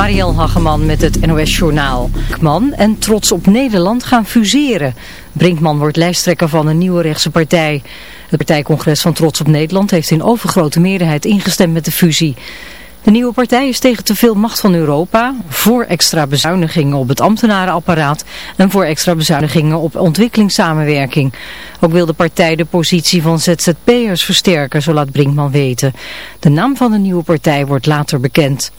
Marielle Hageman met het NOS Journaal. Brinkman en Trots op Nederland gaan fuseren. Brinkman wordt lijsttrekker van een nieuwe rechtse partij. Het partijcongres van Trots op Nederland heeft in overgrote meerderheid ingestemd met de fusie. De nieuwe partij is tegen te veel macht van Europa, voor extra bezuinigingen op het ambtenarenapparaat en voor extra bezuinigingen op ontwikkelingssamenwerking. Ook wil de partij de positie van ZZP'ers versterken, zo laat Brinkman weten. De naam van de nieuwe partij wordt later bekend.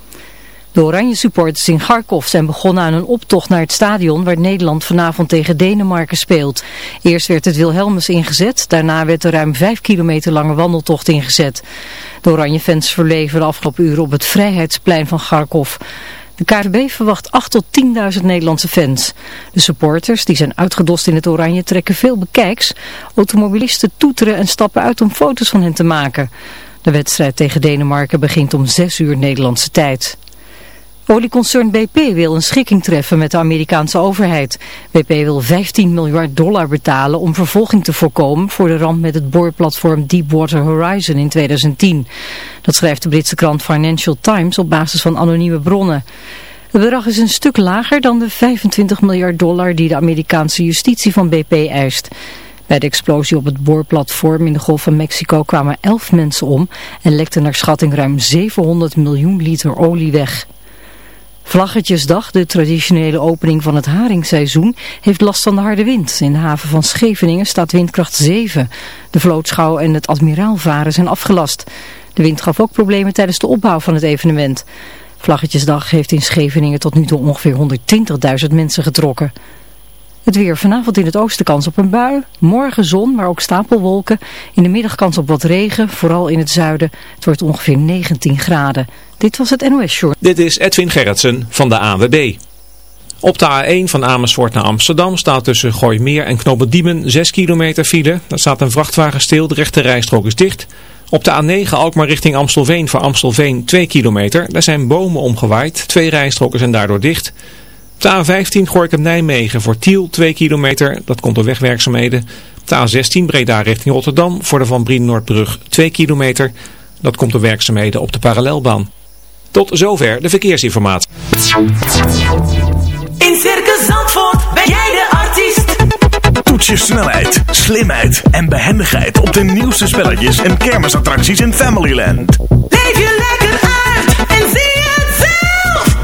De oranje supporters in Kharkov zijn begonnen aan een optocht naar het stadion waar Nederland vanavond tegen Denemarken speelt. Eerst werd het Wilhelmus ingezet, daarna werd de ruim 5 kilometer lange wandeltocht ingezet. De oranje fans verleven de afgelopen uren op het Vrijheidsplein van Kharkov. De KVB verwacht 8 tot 10.000 Nederlandse fans. De supporters, die zijn uitgedost in het oranje, trekken veel bekijks. Automobilisten toeteren en stappen uit om foto's van hen te maken. De wedstrijd tegen Denemarken begint om 6 uur Nederlandse tijd. Olieconcern BP wil een schikking treffen met de Amerikaanse overheid. BP wil 15 miljard dollar betalen om vervolging te voorkomen voor de ramp met het boorplatform Deepwater Horizon in 2010. Dat schrijft de Britse krant Financial Times op basis van anonieme bronnen. Het bedrag is een stuk lager dan de 25 miljard dollar die de Amerikaanse justitie van BP eist. Bij de explosie op het boorplatform in de Golf van Mexico kwamen 11 mensen om en lekte naar schatting ruim 700 miljoen liter olie weg. Vlaggetjesdag, de traditionele opening van het haringseizoen, heeft last van de harde wind. In de haven van Scheveningen staat windkracht 7. De vlootschouw en het admiraalvaren zijn afgelast. De wind gaf ook problemen tijdens de opbouw van het evenement. Vlaggetjesdag heeft in Scheveningen tot nu toe ongeveer 120.000 mensen getrokken. Het weer vanavond in het oosten kans op een bui. Morgen zon, maar ook stapelwolken. In de middag kans op wat regen, vooral in het zuiden. Het wordt ongeveer 19 graden. Dit was het NOS Short. Dit is Edwin Gerritsen van de AWB. Op de A1 van Amersfoort naar Amsterdam staat tussen Gooimeer en Knobbendiemen 6 kilometer file. Daar staat een vrachtwagen stil, de rechte rijstrook is dicht. Op de A9 Alkmaar richting Amstelveen voor Amstelveen 2 kilometer. Daar zijn bomen omgewaaid, twee rijstroken zijn daardoor dicht. Op de A15 Gorkum Nijmegen voor Tiel 2 kilometer, dat komt door wegwerkzaamheden. Op de A16 Breda richting Rotterdam voor de Van Brien Noordbrug 2 kilometer. Dat komt door werkzaamheden op de parallelbaan. Tot zover de verkeersinformatie. In Circus Zandvoort ben jij de artiest. Toets je snelheid, slimheid en behendigheid op de nieuwste spelletjes en kermisattracties in Familyland. Leef je lekker uit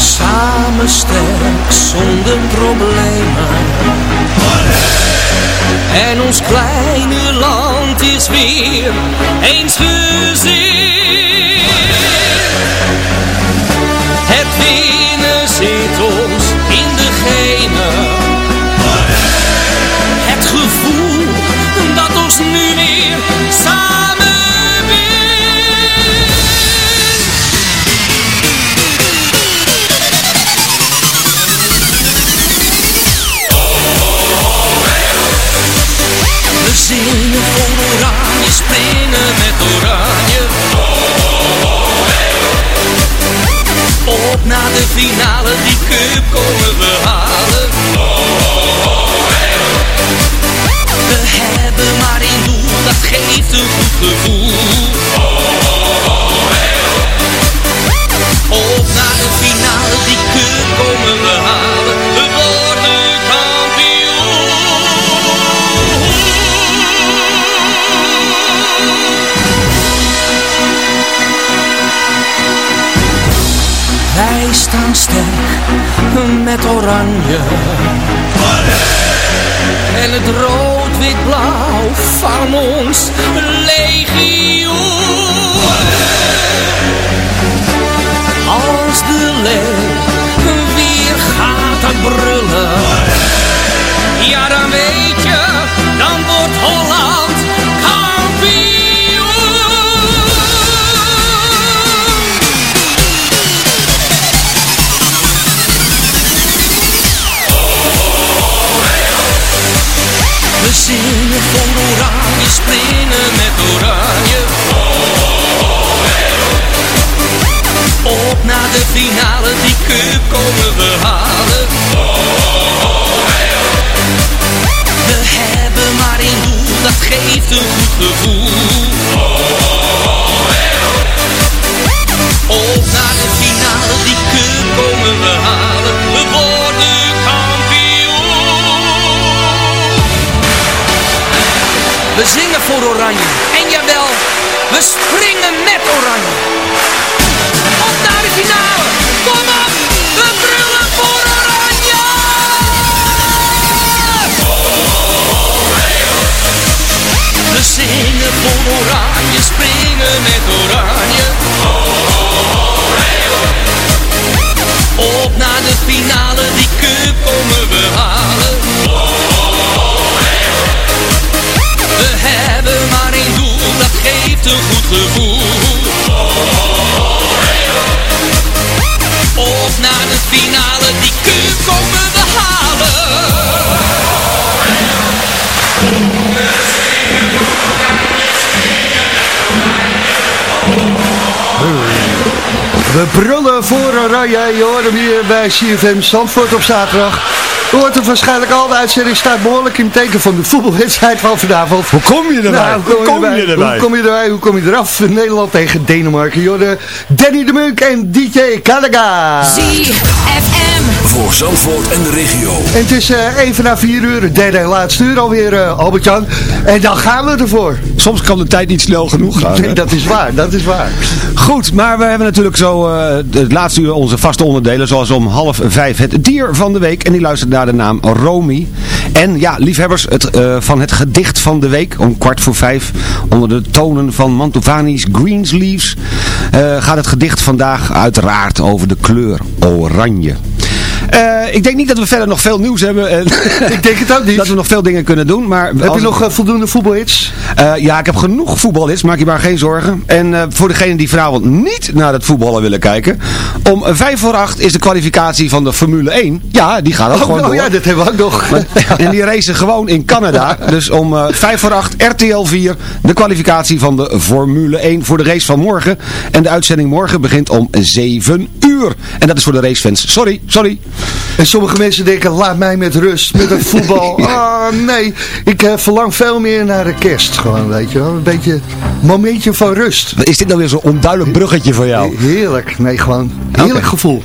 Samen sterk zonder problemen. En ons kleine land is weer eens gezien. Het winnen op naar de finale, die cup komen we halen. We hebben maar één doel, dat geeft een goed gevoel. Op naar de finale, die cup komen we halen. feest staan sterk met oranje. En het rood-wit-blauw van ons legioen. We brullen voor Oranje. Je hoort hem hier bij CFM Zandvoort op zaterdag. U hoort hem waarschijnlijk al. De uitzending staat behoorlijk in het teken van de voetbalwedstrijd van vanavond. Hoe kom je erbij? Nou, hoe kom, je, erbij? Hoe kom je erbij? Hoe kom je eraf? Nederland tegen Denemarken. Je hoorde Danny de Munk en DJ Kalaga. ZFM. Voor Zandvoort en de regio. En het is eh, even na vier uur, het derde en laatste uur alweer, uh, Albert-Jan. En dan gaan we ervoor. Soms kan de tijd niet snel genoeg gaan. dat is waar, dat is waar. Goed, maar we hebben natuurlijk zo eh, het laatste uur onze vaste onderdelen. Zoals om half vijf het dier van de week. En die luistert naar de naam Romy. En ja, liefhebbers het, eh, van het gedicht van de week. Om kwart voor vijf onder de tonen van Mantovani's Greensleeves. eh gaat het gedicht vandaag uiteraard over de kleur oranje. Eh, ik denk niet dat we verder nog veel nieuws hebben. En Ik denk het ook niet. dat we nog veel dingen kunnen doen. Maar Heb je nog eh, voldoende voetbalhits? eh, ja, ik heb genoeg voetbalhits, maak je maar geen zorgen. En voor degenen die vanavond niet naar het voetballen willen kijken. Om vijf voor acht is de kwalificatie van de Formule 1. Ja, die gaat ook Oh, gewoon oh door. ja, dat hebben we ook nog. Maar- en die racen gewoon in Canada. Dus om vijf voor acht RTL 4 de kwalificatie van de Formule 1 voor de race van morgen. En de uitzending morgen begint om 7 uur. En dat is voor de racefans. Sorry, sorry. En sommige mensen denken, laat mij met rust, met het voetbal. Ah, nee. Ik eh, verlang veel meer naar de kerst. Gewoon, weet je wel. Een beetje een momentje van rust. Is dit nou weer zo'n onduidelijk bruggetje voor jou? Heerlijk. Nee, gewoon heerlijk Oké. gevoel.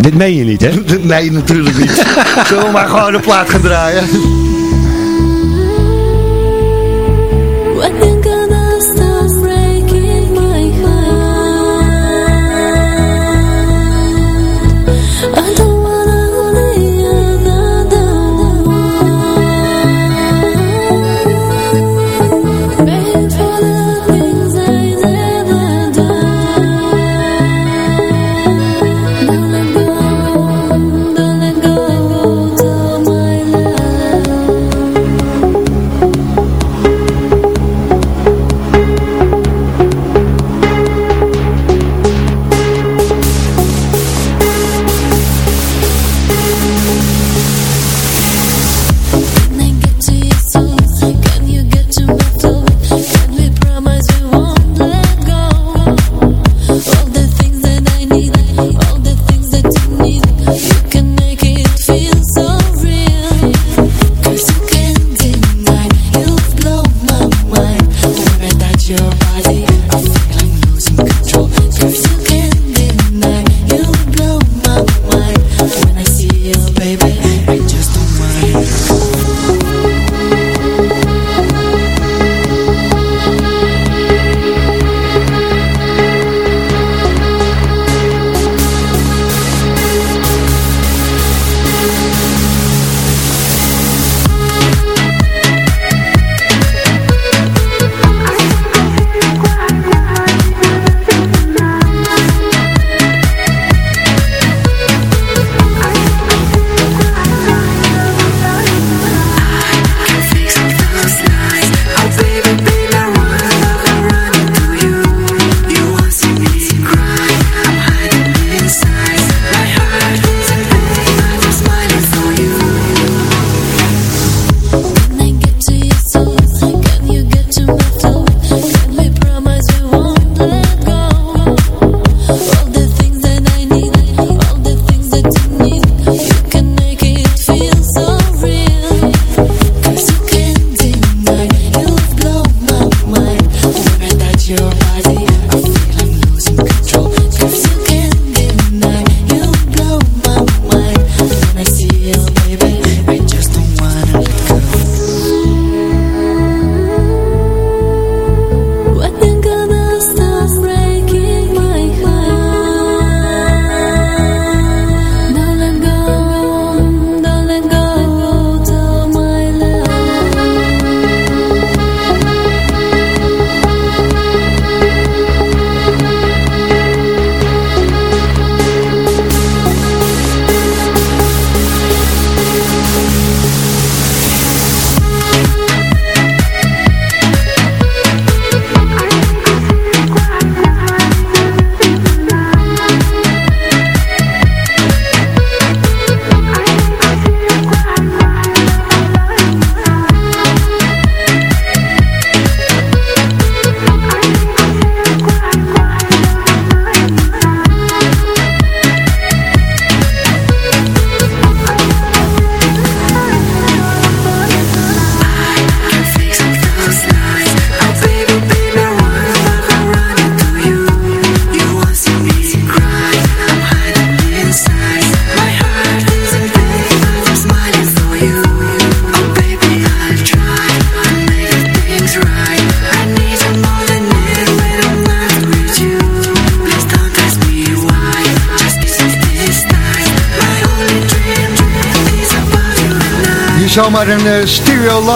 Dit meen je niet, hè? Nee, natuurlijk niet. Zullen we maar gewoon een plaat gaan draaien?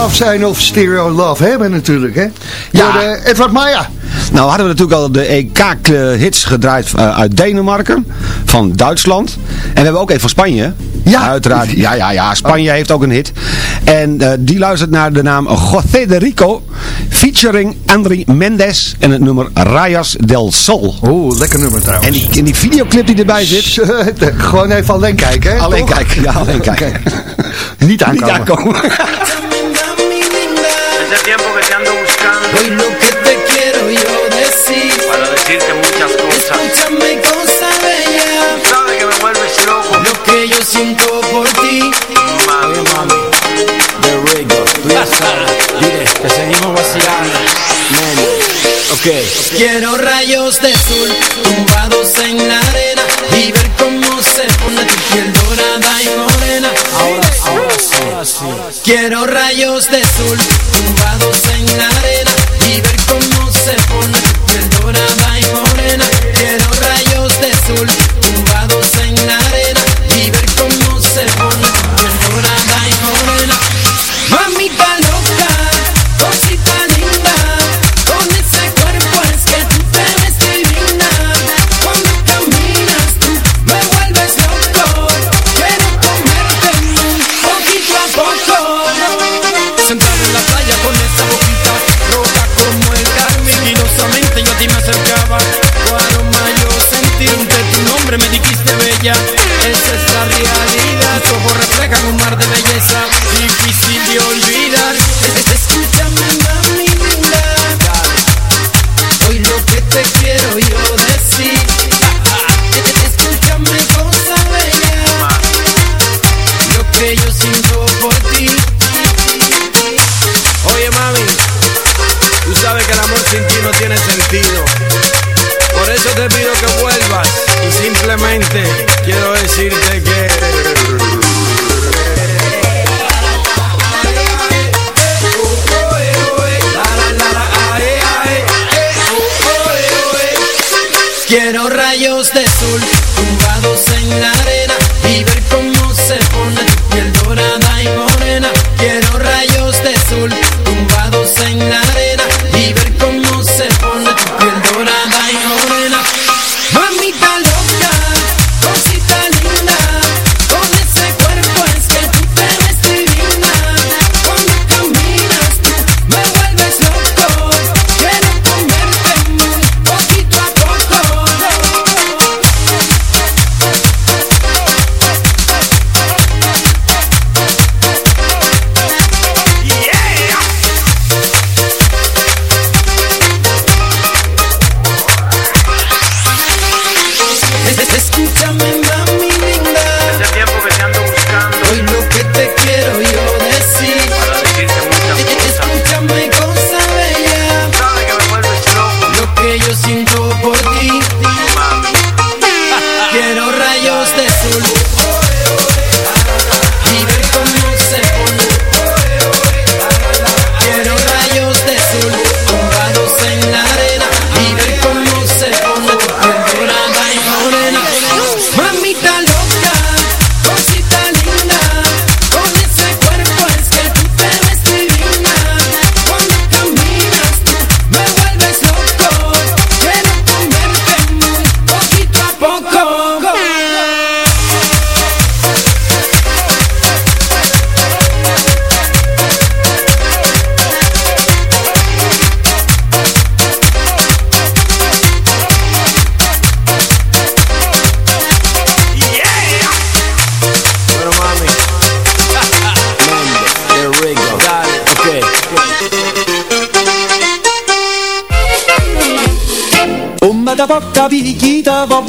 Love zijn of stereo love hebben natuurlijk, hè? Ja. Door, eh, Edward Maya. Nou hadden we natuurlijk al de EK-hits gedraaid eh, uit Denemarken, van Duitsland. En we hebben ook even van Spanje. Ja. Uiteraard. Ja, ja, ja. Spanje heeft ook een hit. En eh, die luistert naar de naam José de Rico, featuring Andri Mendes en het nummer Rayas del Sol. Oeh, lekker nummer trouwens. En die, en die videoclip die erbij zit... Gewoon even alleen kijken, hè? Alleen toch? kijken, ja, alleen kijken. Niet aankomen. Niet aankomen. Hace tiempo que te ando buscando. Hoy lo que te quiero yo decir. Para decirte muchas cosas. Escúchame cosa bella. Sabes que me vuelves loco. Lo que yo siento por ti. Mami, mami. De Rigo, tú ya sabes. Dile que seguimos vacilando. Nene. Ok. Quiero rayos de sol tumbados en la arena y ver cómo se pone tu piel dorada y morena. Ahora, ahora sí. Ahora sí. Quiero rayos de sol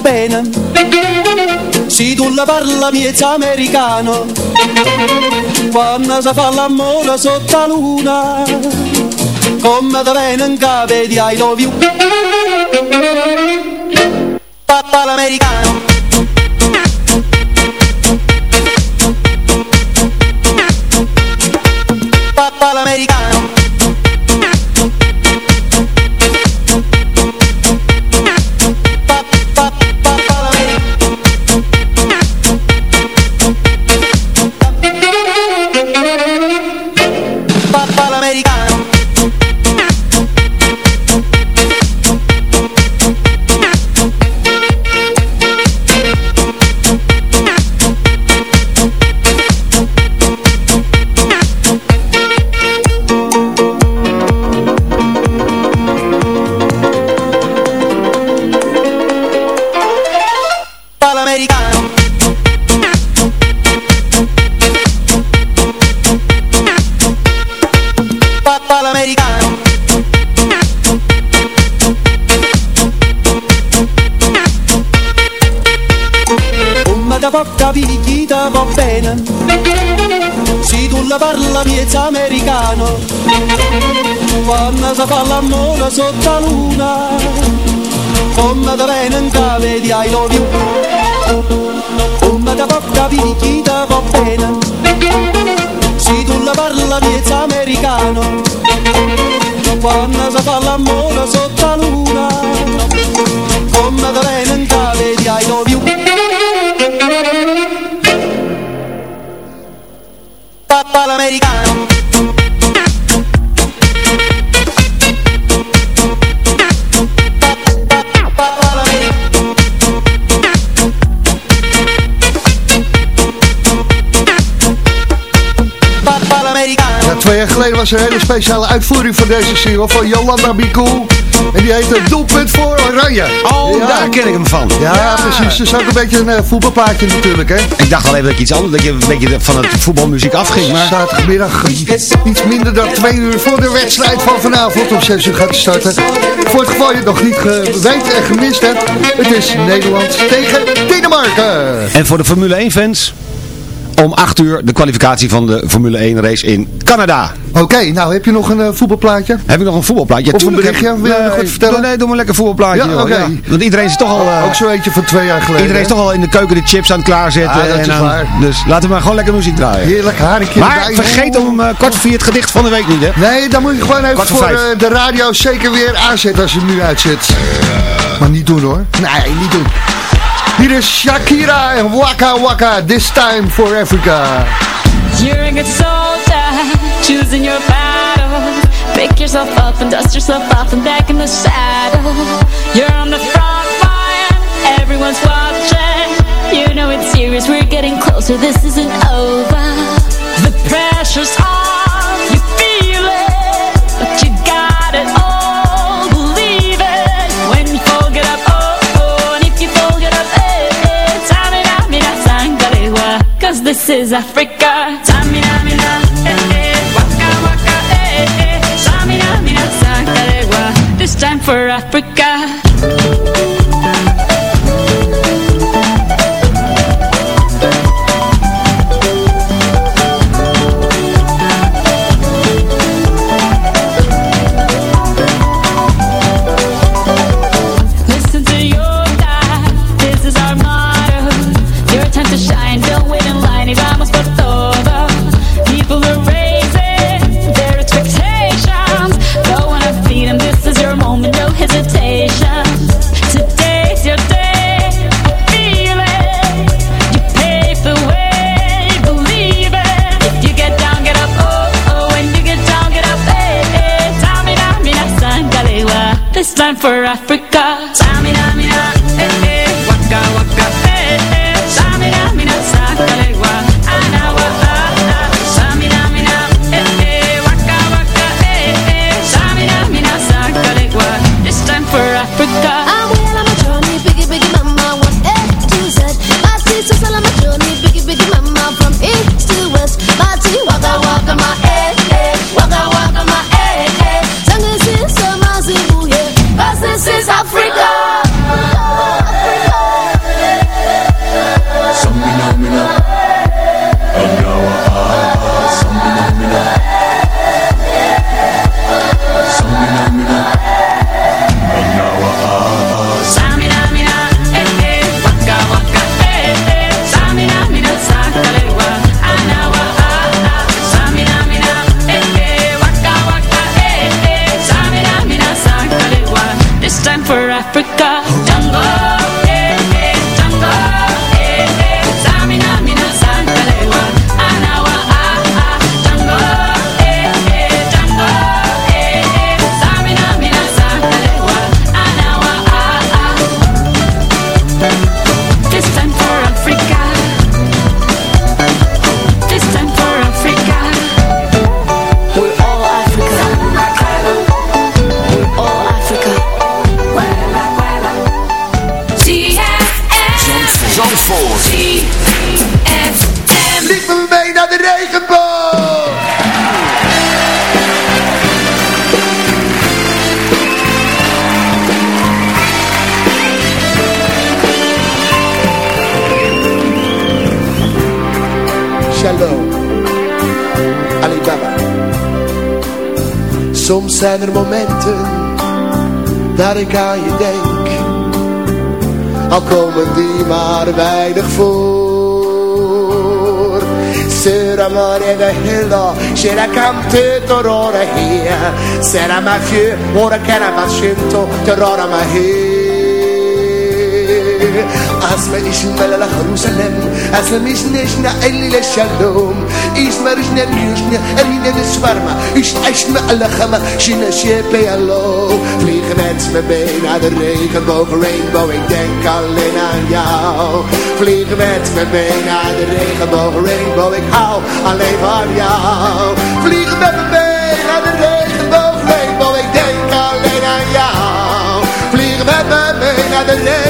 bene. Se tu la parla miezza americano Quando si fa l'amore sotto la luna Come da bene in capo di I love you Papà l'americano picchita va bene. Se tu la parla miezza americano. Quando si fa l'amore sotto la luna Come da bene cave di I love you Come da porta picchita va bene. Se tu la parla miezza americano. Quando si fa l'amore sotto la luna Come da bene cave di I love you americana twee jaar geleden was er een hele speciale uitvoering van deze single van Jolanda Be En die heette Doelpunt voor Oranje. Oh, Ja. daar ken ik hem van. Ja, precies. Is ook een beetje een eh, voetbalplaatje natuurlijk, hè. Ik dacht al even dat ik iets anders, dat je een beetje van het voetbalmuziek afging, maar... Zaterdagmiddag iets minder dan twee uur voor de wedstrijd van vanavond om 6 uur gaat starten. Voor het geval je het nog niet geweten en gemist hebt, het is Nederland tegen Denemarken. En voor de Formule 1 fans, om 8 uur de kwalificatie van de Formule 1 race in Canada. Oké, nou heb je nog een eh, voetbalplaatje? Heb ik nog een voetbalplaatje? Of een berichtje? Wil je nog wat vertellen? Nee, doe maar lekker voetbalplaatje. Ja. Want iedereen is toch al... eh, Ook zo eentje van twee jaar geleden. Iedereen is toch al in de keuken de chips aan het klaarzetten. Ja, dat en is waar. Dus laten we maar gewoon lekker muziek draaien. Heerlijk, haringje Maar erbij. vergeet om eh, kwart voor vier het gedicht van de week niet, hè? Nee, dan moet je gewoon even voor de radio zeker weer aanzetten als je hem nu uitzet. Maar niet doen hoor. Nee, niet doen. Hier is Shakira en Waka Waka, This Time for Africa. You're a good soldier, choosing your battle. Pick yourself up and dust yourself off and back in the saddle. You're on the front line, everyone's watching. You know it's serious, we're getting closer, this isn't over. The pressure's on, you feel it, but you got it this is Africa. Tamina, mina, eh, eh, waka, waka, eh, eh. Tamina, mina, sangalewa, this time for Africa. For Africa. Zijn er momenten dat ik aan je denk. Al komen die maar weinig voor. Sera de hilda, c'era cante torora hia. Sera ma fieu, ora che era vascento, torora ma Asma ishna la Jerusalem, asma mishna eli le shalom. Isma rishna rishna, erina de swarma. Ish ashna ala chama, shina shepe alo. Vliegen met me mee naar de regenboog, rainbow, ik denk alleen aan jou. Vliegen met me mee naar de regenboog, rainbow, ik hou alleen van jou. Vliegen met me de regenboog, rainbow, ik denk alleen aan jou. Vliegen met me mee naar de regenboog,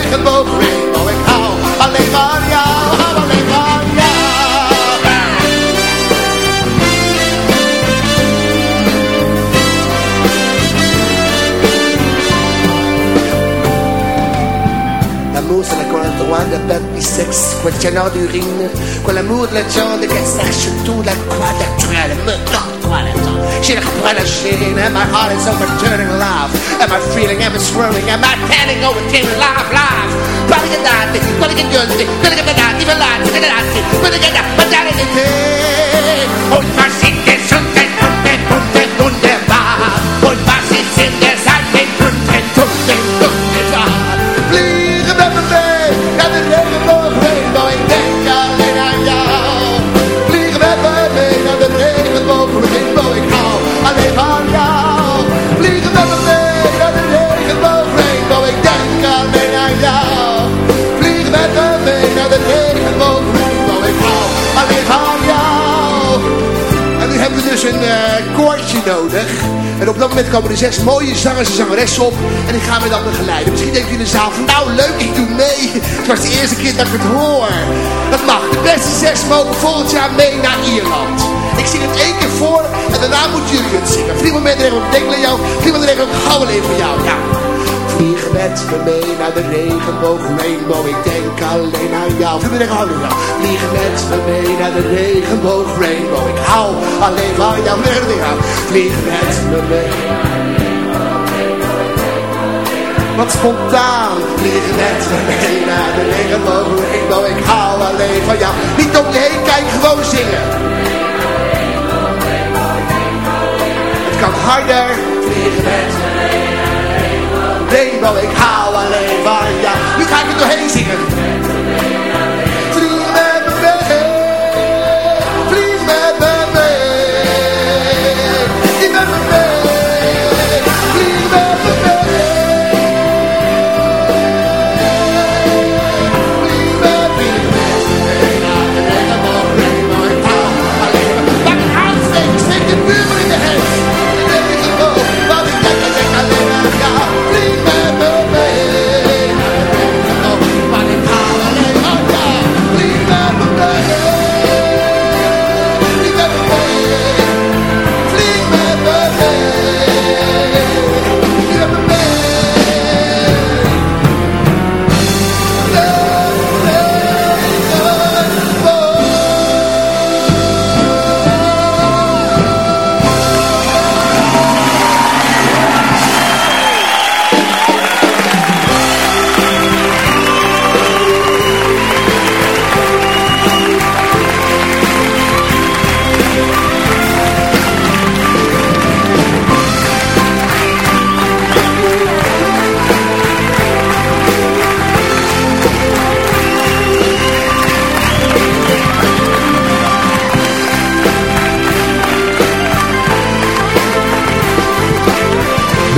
roi de bœuf bisex, collectionneur d'urine, con l'amour de la jambe, qu'elle sache tout, la croix naturelle, me croix naturelle. She the and my heart is overturning alive. and my feeling, and my swirling, and my panic overcame live, live. Gonna get that, gonna get good, gonna get that, even lies, gonna get that, gonna get that, but that is the thing. Und was ist denn, und denn, und denn, und denn, wunderbar, und was ist denn, dus een eh, koortje nodig. En op dat moment komen er zes mooie zangers en zangeressen op. En ik ga me dan begeleiden. Misschien denkt u in de zaal van nou leuk, ik doe mee. Het was de eerste keer dat ik het hoor. Dat mag. De beste zes mogen volgend jaar mee naar Ierland. Ik zing het één keer voor en daarna moeten jullie het zingen. Vliegen met regel, ik denk jou. Vliegen met regel, ik van jou. Ja. Met me mee naar de regenboog, rainbow, ik denk alleen aan jou. Vliegen met regel, hou alleen van jou. Vliegen met me mee naar de regenboog, rainbow, ik hou alleen van jou. Met jou. Vliegen met me mee. Wat spontaan, vliegen met me mee naar de regenboog, rainbow, ik hou alleen van jou. Niet om je heen kijken, gewoon zingen. Het kan harder, vliegen met me regenboog, rainbow, ik hou alleen van jou. Nu ga ik er doorheen zingen.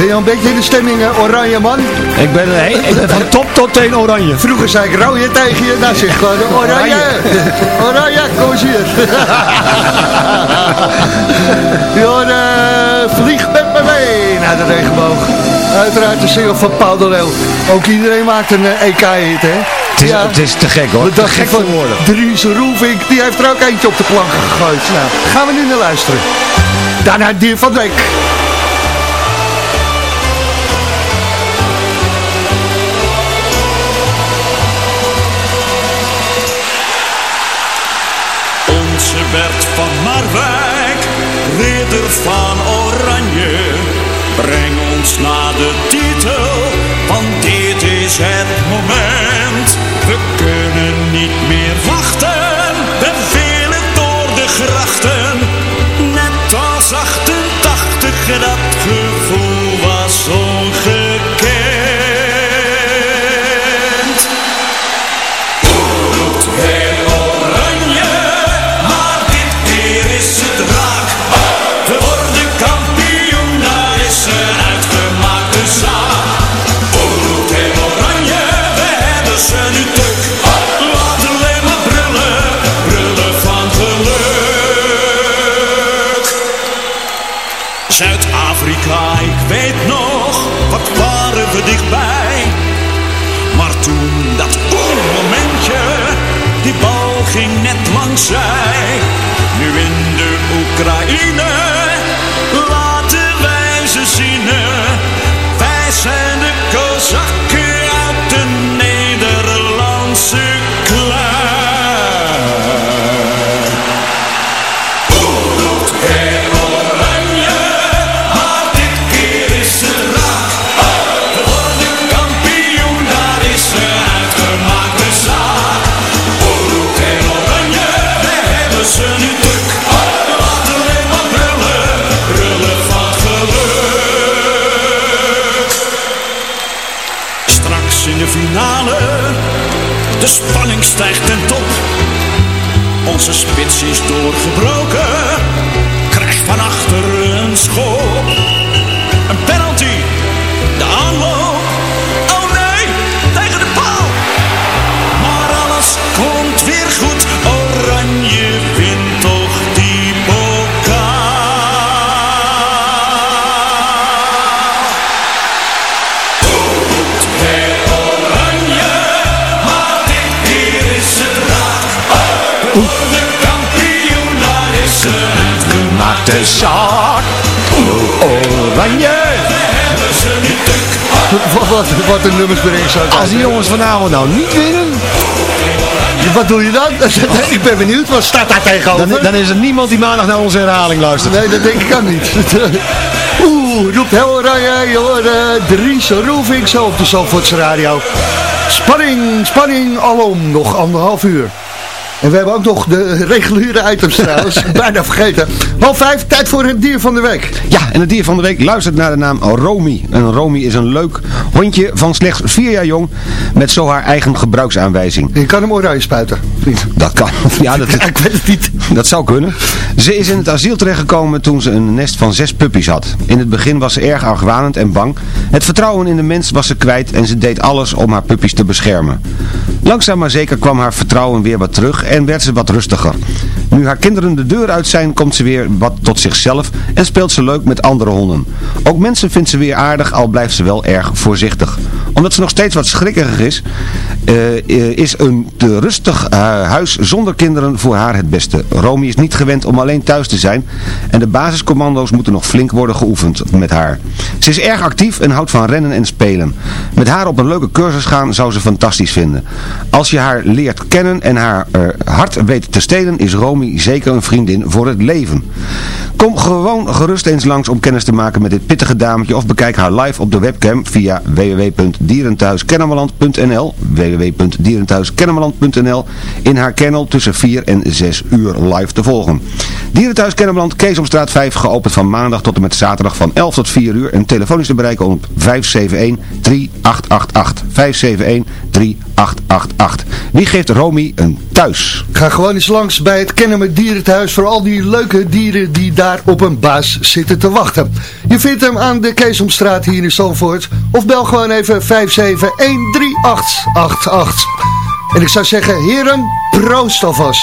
Ben je al een beetje in de stemming, eh, oranje man? Ik ben, hey, ik ben van top tot teen oranje. Vroeger zei ik rode tegen je, nou zeg gewoon oranje. Oranje, kom eens hier. Joh, uh, vlieg met me mee naar de regenboog. Uiteraard de single van Paul de Leeuw. Ook iedereen maakt een eh, EK-hit, hè? Het is, het is te gek hoor. Te gek van voor woorden. Dries Roelvink, die heeft er ook eentje op de planken gegooid. Nou, gaan we nu naar luisteren. Daarna dier van de week. Bert van Marwijk, ridder van Oranje. Breng ons naar de titel, want dit is het moment. We kunnen niet meer wachten, Wat, wat, een nummers brengen zo. Als die jongens vanavond nou niet winnen, Wat doe je dan? Ik ben benieuwd, wat staat daar tegenover? dan, dan is er niemand die maandag naar onze herhaling luistert. Nee, dat denk ik ook niet. Oeh, roept heel oranje, je hoort Dries Roelvink zo op de Zandvoortse radio. Spanning, spanning, alom, nog anderhalf uur. En we hebben ook nog de reguliere items trouwens, bijna vergeten. Half vijf, tijd voor het dier van de week. Ja, en het dier van de week luistert naar de naam Romy. En Romy is een leuk hondje van slechts vier jaar jong met zo haar eigen gebruiksaanwijzing. Je kan hem oranje spuiten. Dat kan. Ja, dat, Ik weet het niet. dat zou kunnen. Ze is in het asiel terechtgekomen toen ze een nest van zes puppies had. In het begin was ze erg argwanend en bang. Het vertrouwen in de mens was ze kwijt en ze deed alles om haar puppies te beschermen. Langzaam maar zeker kwam haar vertrouwen weer wat terug en werd ze wat rustiger. Nu haar kinderen de deur uit zijn, komt ze weer wat tot zichzelf en speelt ze leuk met andere honden. Ook mensen vindt ze weer aardig, al blijft ze wel erg voorzichtig. Omdat ze nog steeds wat schrikkerig is, eh, eh, is een te rustig eh, huis zonder kinderen voor haar het beste. Romy is niet gewend om alleen thuis te zijn en de basiscommando's moeten nog flink worden geoefend met haar. Ze is erg actief en houdt van rennen en spelen. Met haar op een leuke cursus gaan zou ze fantastisch vinden. Als je haar leert kennen en haar hart weet te stelen, is Romy zeker een vriendin voor het leven. Kom gewoon gerust eens langs om kennis te maken met dit pittige dametje of bekijk haar live op de webcam via www.dierenthuiskennemerland.nl www.dierenthuiskennemerland.nl in haar kennel tussen 4 en 6 uur live te volgen. Dierenthuis Kennemerland, Keesomstraat 5, geopend van maandag tot en met zaterdag van 11 tot 4 uur en telefonisch te bereiken op 571-3888. 571-3888. Wie geeft Romy een thuis? Ga gewoon eens langs bij het Kennemer Dierenthuis voor al die leuke dieren die daar op een baas zitten te wachten. Je vindt hem aan de Keesomstraat hier in Zandvoort of bel gewoon even 5713888. En ik zou zeggen, heren, proost alvast.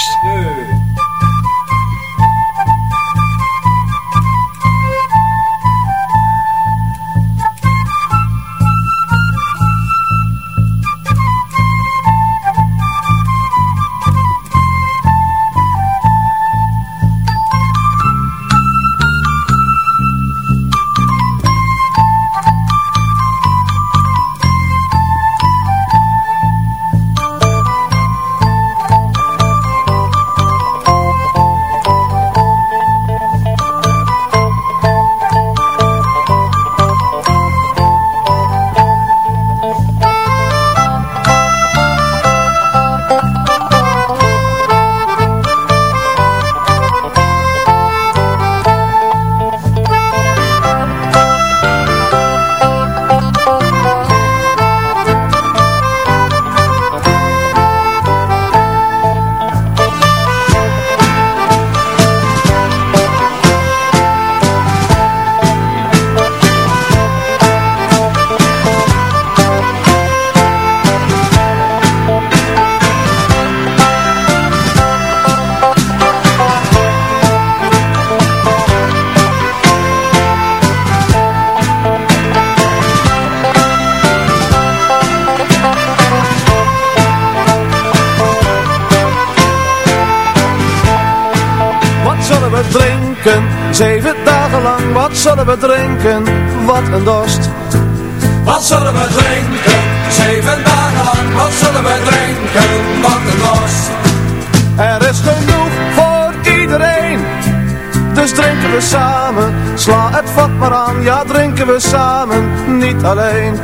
We samen, niet alleen.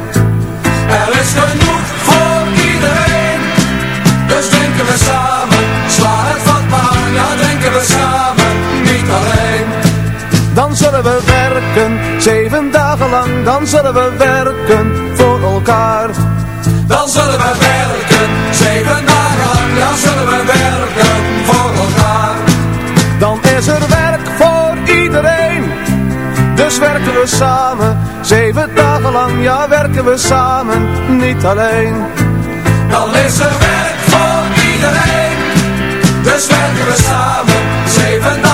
Er is genoeg voor iedereen. Dus drinken we samen, sla het vat maar. Ja, drinken we samen, niet alleen. Dan zullen we werken, zeven dagen lang. Dan zullen we werken voor elkaar. Dan zullen we werken, zeven dagen lang. Ja, zullen we werken voor elkaar. Dan is er werk voor iedereen. Dus werken we samen, zeven dagen lang. Ja, werken we samen, niet alleen. Dan is er werk voor iedereen. Dus werken we samen, zeven dagen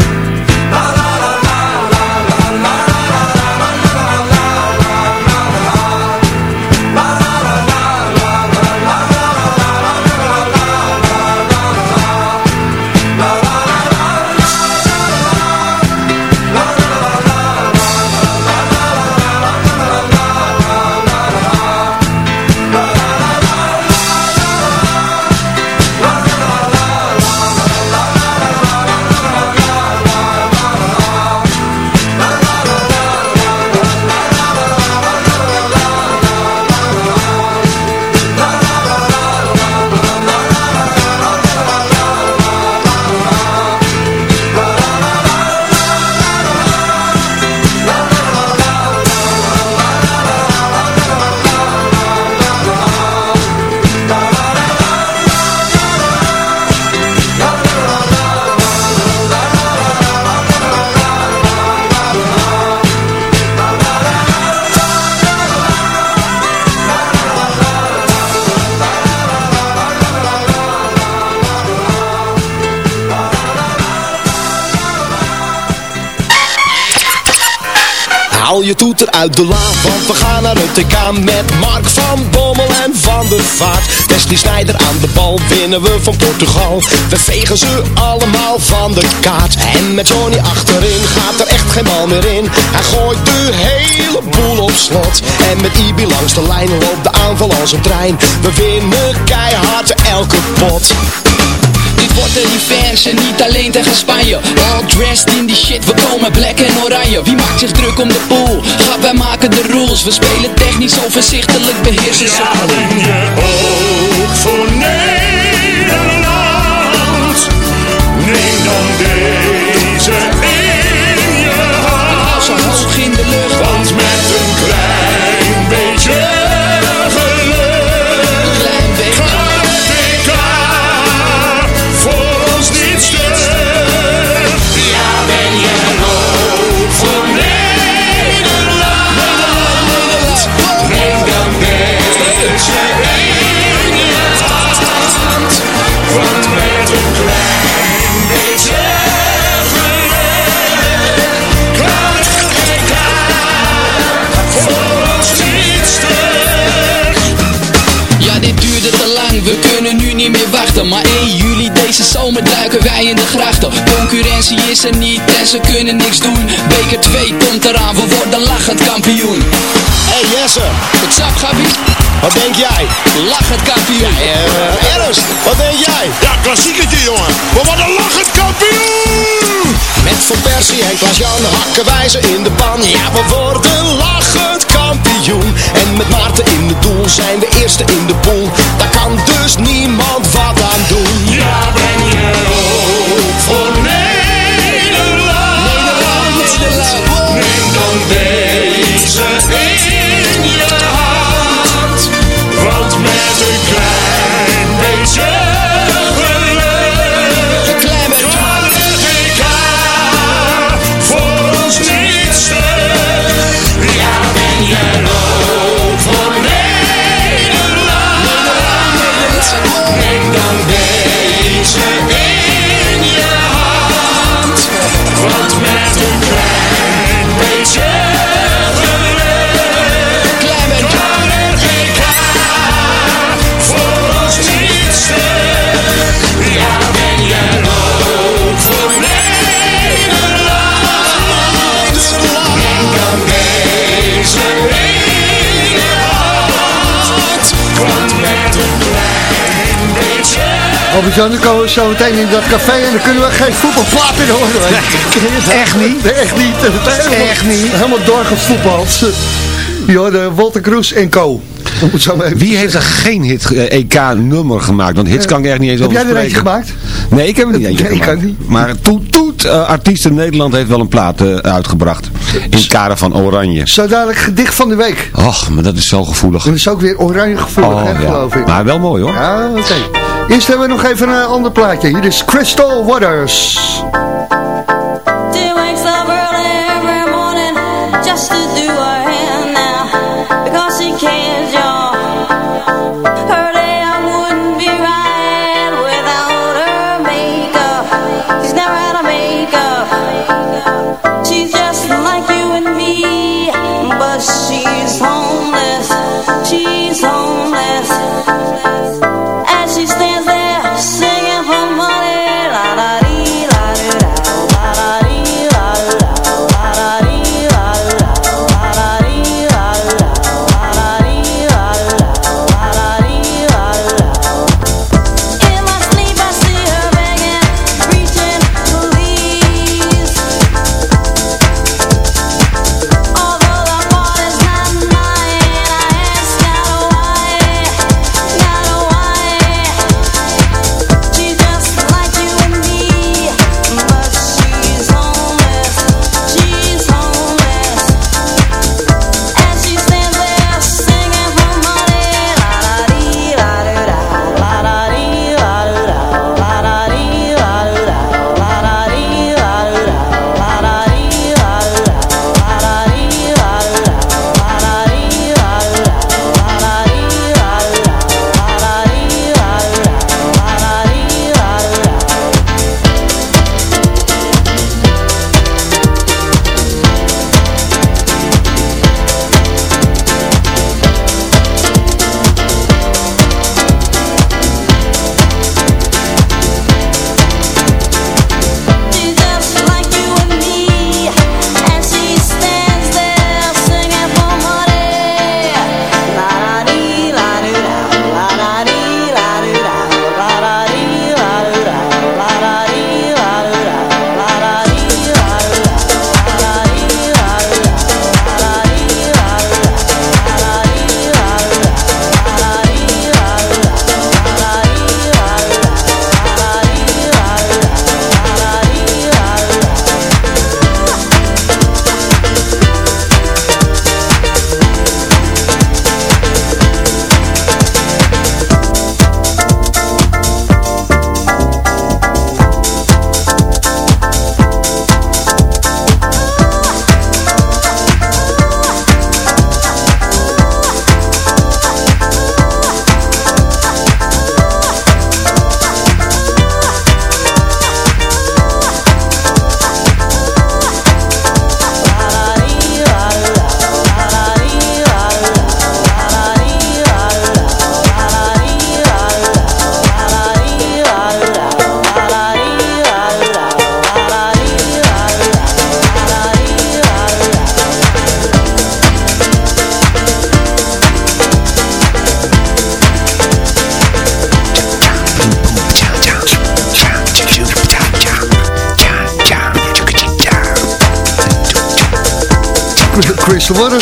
Je toeter uit de la, want we gaan naar het TK met Mark van Bommel en Van der Vaart. Wesley Sneijder aan de bal, winnen we van Portugal. We vegen ze allemaal van de kaart. En met Johnny achterin gaat er echt geen bal meer in. Hij gooit de hele boel op slot. En met Ibi langs de lijn loopt de aanval als een trein. We winnen keihard elke pot. Wordt een revanche en niet alleen tegen Spanje All dressed in die shit, we komen black en oranje Wie maakt zich druk om de pool? Ga, wij maken de rules We spelen technisch overzichtelijk, beheersen ze in je oog voor Nederland. Neem dan deze in je hand. Zo hoog in de lucht Want met een klein duiken wij in de grachten Concurrentie is er niet en ze kunnen niks doen. Beker 2 komt eraan, we worden lachend kampioen. Hey Jesse, What's up, Gabi? Wat denk jij? Lachend kampioen Eh, Ernst, wat denk jij? Ja, klassiekertje jongen. We worden lachend kampioen! Met Van Persie en Klaas-Jan hakken wij ze in de pan. Ja, we worden lachend kampioen. En met Maarten in het doel zijn we eerste in de pool. Daar kan dus niemand wat aan doen. Ja, ben je ook voor Nederland? Neem dan deze Want met een klein beetje geluk kan het EK voor ons niet stuk. Ja, ben je ook voor Nederland? Neem dan deze Albert-Jan, dan komen we zo meteen in dat café en dan kunnen we geen voetbalplaat meer horen. Echt niet? Nee, echt niet. Echt niet. Helemaal doorgevoetbald. Joh, de Walter Kroes en co. Wie heeft er geen hit eh, EK-nummer gemaakt? Want hits kan ik echt niet eens Heb over jij er eentje gemaakt? Nee, ik heb er niet eentje Nee, ik gemaakt. niet. Maar Toet Toet, eh, artiest in Nederland, heeft wel een plaat eh, uitgebracht. In het kader van Oranje. Zo dadelijk gedicht van de week. Och, maar dat is zo gevoelig. Dat is ook weer oranje gevoelig, Oh, hè, ja. geloof ik. Maar wel mooi hoor. Ja, oké. Eerst hebben we nog even een ander plaatje. Hier is Crystal Waters.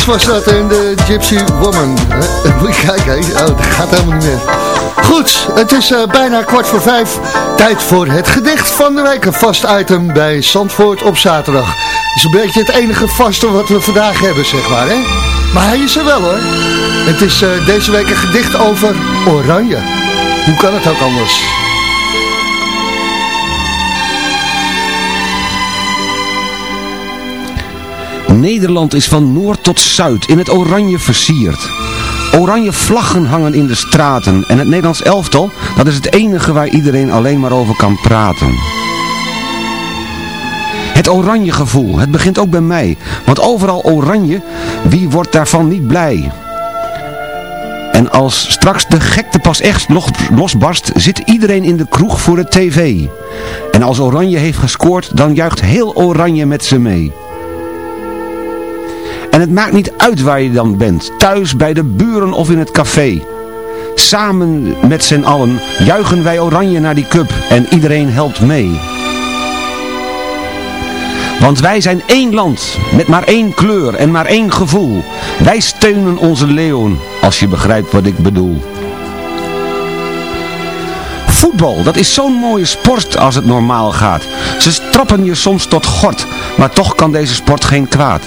Was dat en de Gypsy Woman. Eh, Moet je kijken, oh, dat gaat helemaal niet meer. Goed, het is eh, bijna kwart voor vijf. Tijd voor het gedicht van de week. Een vast item bij Zandvoort op zaterdag. Het is een beetje het enige vaste wat we vandaag hebben, zeg maar, hè? Maar hij is er wel, hoor. Het is eh, deze week een gedicht over oranje. Hoe kan het ook anders? Nederland is van noord tot zuid in het oranje versierd. Oranje vlaggen hangen in de straten en het Nederlands elftal, dat is het enige waar iedereen alleen maar over kan praten. Het oranje gevoel, het begint ook bij mij, want overal oranje, wie wordt daarvan niet blij? En als straks de gekte pas echt los- losbarst, zit iedereen in de kroeg voor de tv. En als Oranje heeft gescoord, dan juicht heel Oranje met ze mee. En het maakt niet uit waar je dan bent, thuis, bij de buren of in het café. Samen met z'n allen juichen wij Oranje naar die cup en iedereen helpt mee. Want wij zijn één land, met maar één kleur en maar één gevoel. Wij steunen onze leeuwen, als je begrijpt wat ik bedoel. Voetbal, dat is zo'n mooie sport als het normaal gaat. Ze strappen je soms tot gort, maar toch kan deze sport geen kwaad.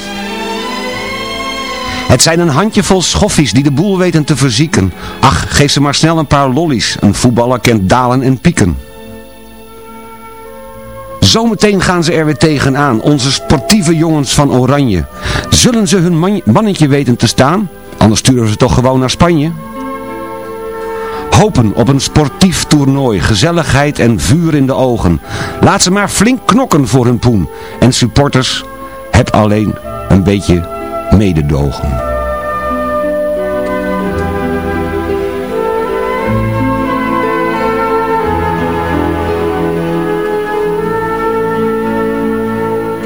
Het zijn een handjevol schoffies die de boel weten te verzieken. Ach, geef ze maar snel een paar lollies. Een voetballer kent dalen en pieken. Zometeen gaan ze er weer tegenaan, onze sportieve jongens van Oranje. Zullen ze hun man- mannetje weten te staan? Anders sturen ze toch gewoon naar Spanje? Hopen op een sportief toernooi, gezelligheid en vuur in de ogen. Laat ze maar flink knokken voor hun poen. En supporters, heb alleen een beetje mededogen.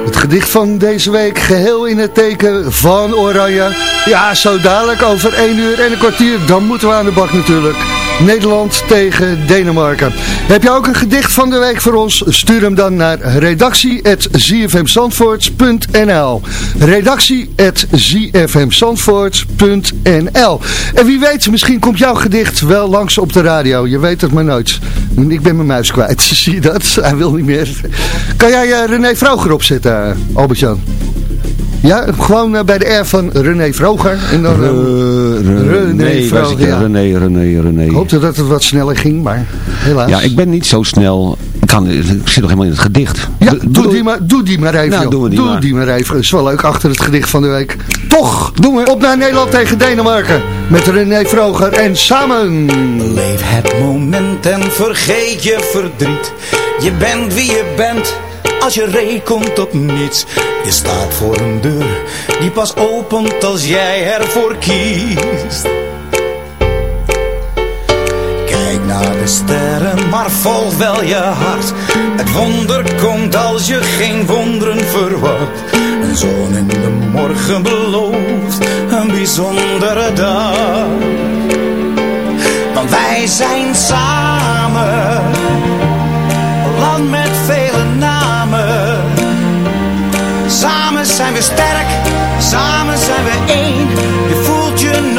Het gedicht van deze week geheel in het teken van Oranje. Ja, zo dadelijk over 1 uur en een kwartier. Dan moeten we aan de bak natuurlijk. Nederland tegen Denemarken. Heb je ook een gedicht van de week voor ons? Stuur hem dan naar redactie.zfmzandvoorts.nl redactie.zfmzandvoorts.nl En wie weet, misschien komt jouw gedicht wel langs op de radio. Je weet het maar nooit. Ik ben mijn muis kwijt. Zie je dat? Hij wil niet meer. Kan jij eh, René Vroger opzetten, Albert-Jan? Ja, gewoon eh, bij de R van René Vroger. En dan, eh, René René, ja. René, René, René. Ik hoopte dat het wat sneller ging, maar helaas. Ja, ik ben niet zo snel. Ik, kan, ik zit nog helemaal in het gedicht. Ja, Doe- doe, die maar, doe die maar even. Nou, doen we die doe maar. die maar even. Is wel leuk achter het gedicht van de week. Toch, doen we. Op naar Nederland tegen Denemarken. Met René Vroger en samen. Leef het moment en vergeet je verdriet. Je bent wie je bent, als je rekent op niets. Je staat voor een deur, die pas opent als jij ervoor kiest. Kijk naar de sterren, maar volg wel je hart. Het wonder komt als je geen wonderen verwacht. Een zon in de morgen belooft een bijzondere dag. Want wij zijn samen, land met vele namen. Samen zijn we sterk, samen zijn we één. Je voelt je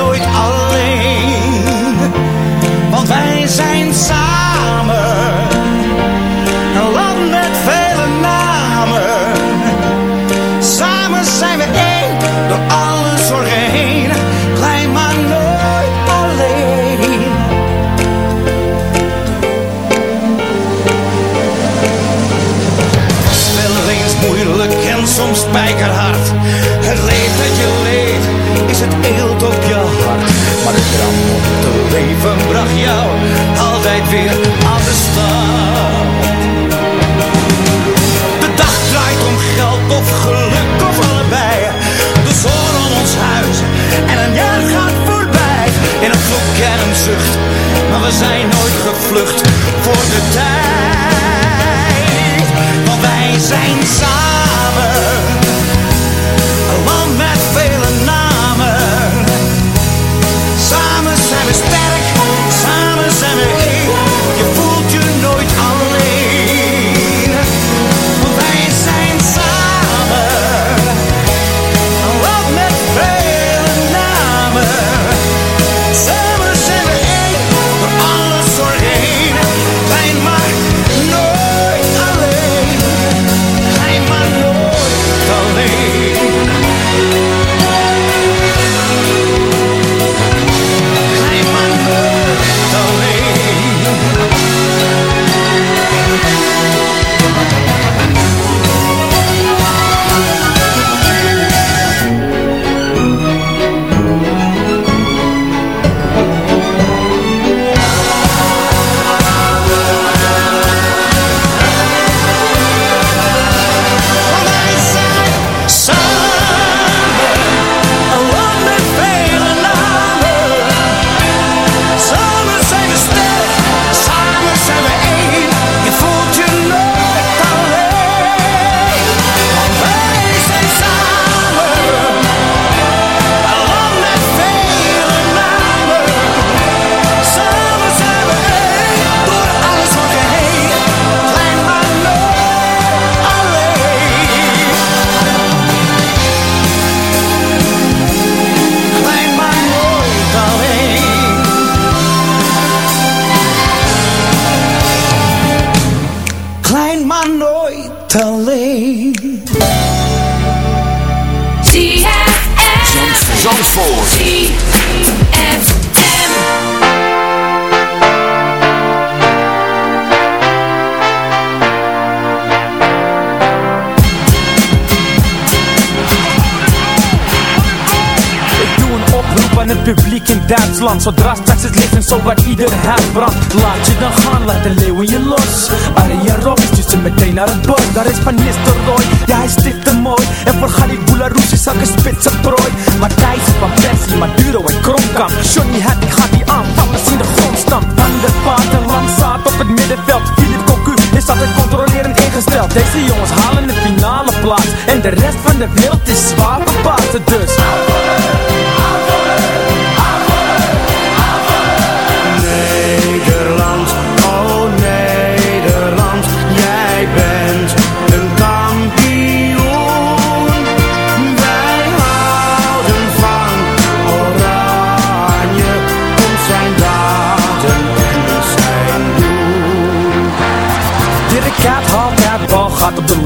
Zodra straks het licht en zo waar ieder huis brandt Laat je dan gaan, laat de leeuwen je los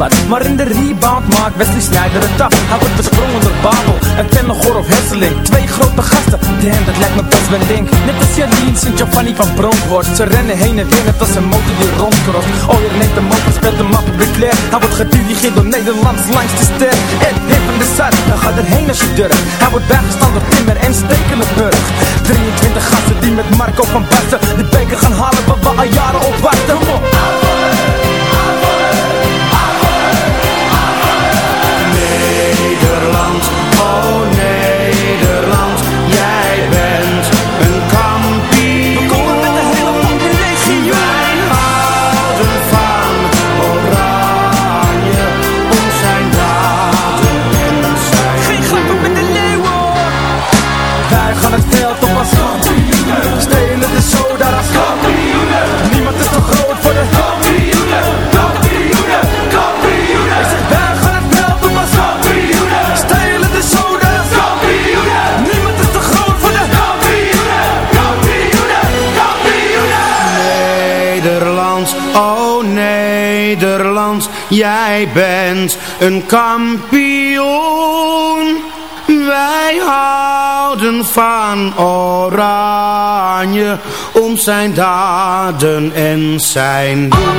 de Maar in de rebound maakt Wesley Sneijder het af. Hij wordt besprongen door Babel en Vennegoor of Hesseling. Twee grote gasten, damn dat lijkt me best wel link. Net als Jadien, Sint Giovanni van Bronckhorst. Ze rennen heen en weer net als een motor die rondkrost. Oh je neemt de motor, speelt de map op Leclerc Hij wordt gedirigeerd door Nederlands langste ster. Ed Hip van de Zuid, dan gaat erheen als je durft. Hij wordt bijgestaan door Timmer en Stekelenburg. 23 gasten die met Marco van Basten De beker gaan halen wat we al jaren op wachten. Op. jij bent een kampioen. Wij houden van oranje, om zijn daden en zijn doen.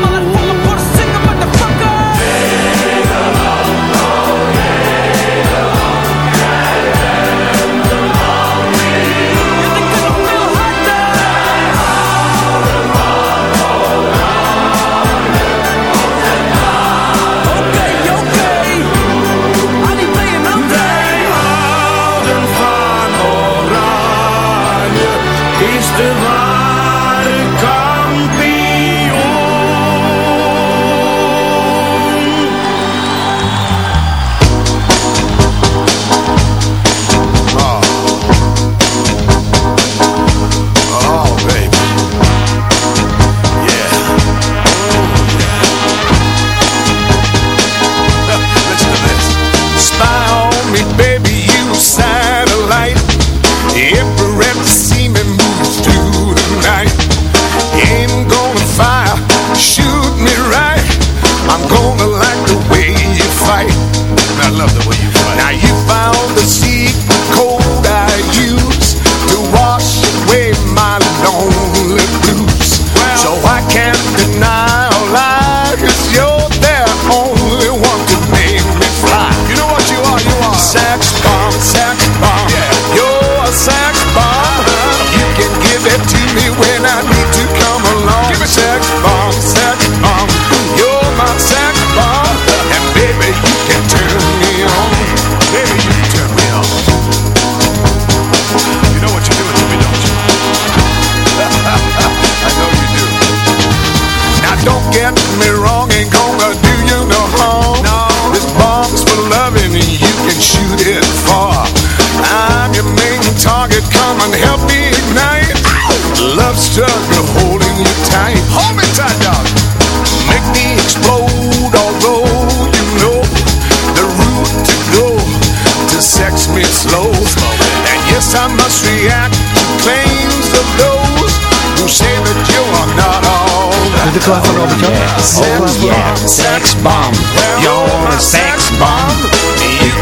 React to claims of those who say that you are not all De klaar van Robert Jan. Sex bomb, sex bomb, you're a sex bomb.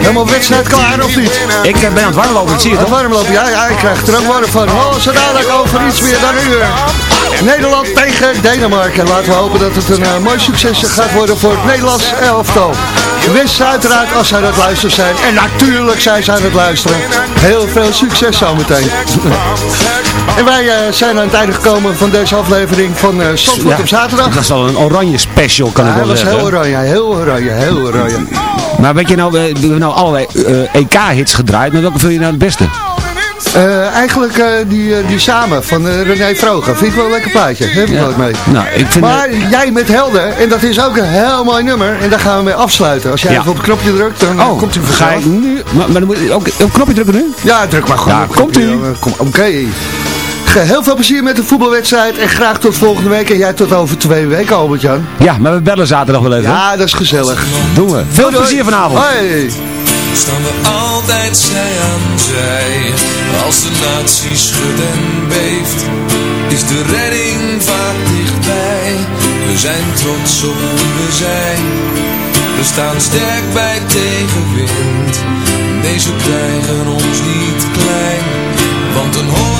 Helemaal wedstrijd klaar of niet? Ik eh, ben aan het warmlopen, ik zie het Het toch? warmlopen, ja, ja, ik krijg er ook warm van. Oh, zo dadelijk over iets meer dan een uur. Nederland tegen Denemarken. Laten we hopen dat het een eh, mooi succes gaat worden voor het Nederlands elftal. Wens uiteraard als zij aan het luisteren zijn. En natuurlijk zijn ze aan het luisteren. Heel veel succes zometeen. en wij eh, zijn aan het einde gekomen van deze aflevering van uh, Zandvoort op zaterdag. Dat is wel een oranje special, kan ik Ja, wel dat was heel oranje, heel oranje, heel oranje. Maar weet je nou, we we hebben nou allerlei EK-hits gedraaid, maar welke vind je nou het beste? Eh, eigenlijk eh, die, eh, die samen van eh, René Vroger. Vind ik wel een lekker plaatje. Heb ik Ja. mee. Nou, ik vind maar jij met Helden, en dat is ook een heel mooi nummer. En daar gaan we mee afsluiten. Als jij Ja. even op het knopje drukt, dan Oh, komt hij ga vanzelf. ik nu... Maar, maar dan moet je ook op een knopje drukken nu? Ja, druk maar gewoon Ja, komt Kom, Oké. Heel veel plezier met de voetbalwedstrijd. En graag tot volgende week. En jij tot over twee weken, Albert-Jan. Ja, maar we bellen zaterdag wel even. Ja, dat is gezellig. Doen we. Veel Doei, doei. plezier vanavond. Hoi. Staan we altijd zij aan zij. Als de natie schudt en beeft, is de redding vaak dichtbij. We zijn trots op wie we zijn. We staan sterk bij tegenwind. Nee, ze krijgen ons niet klein, want een Hollander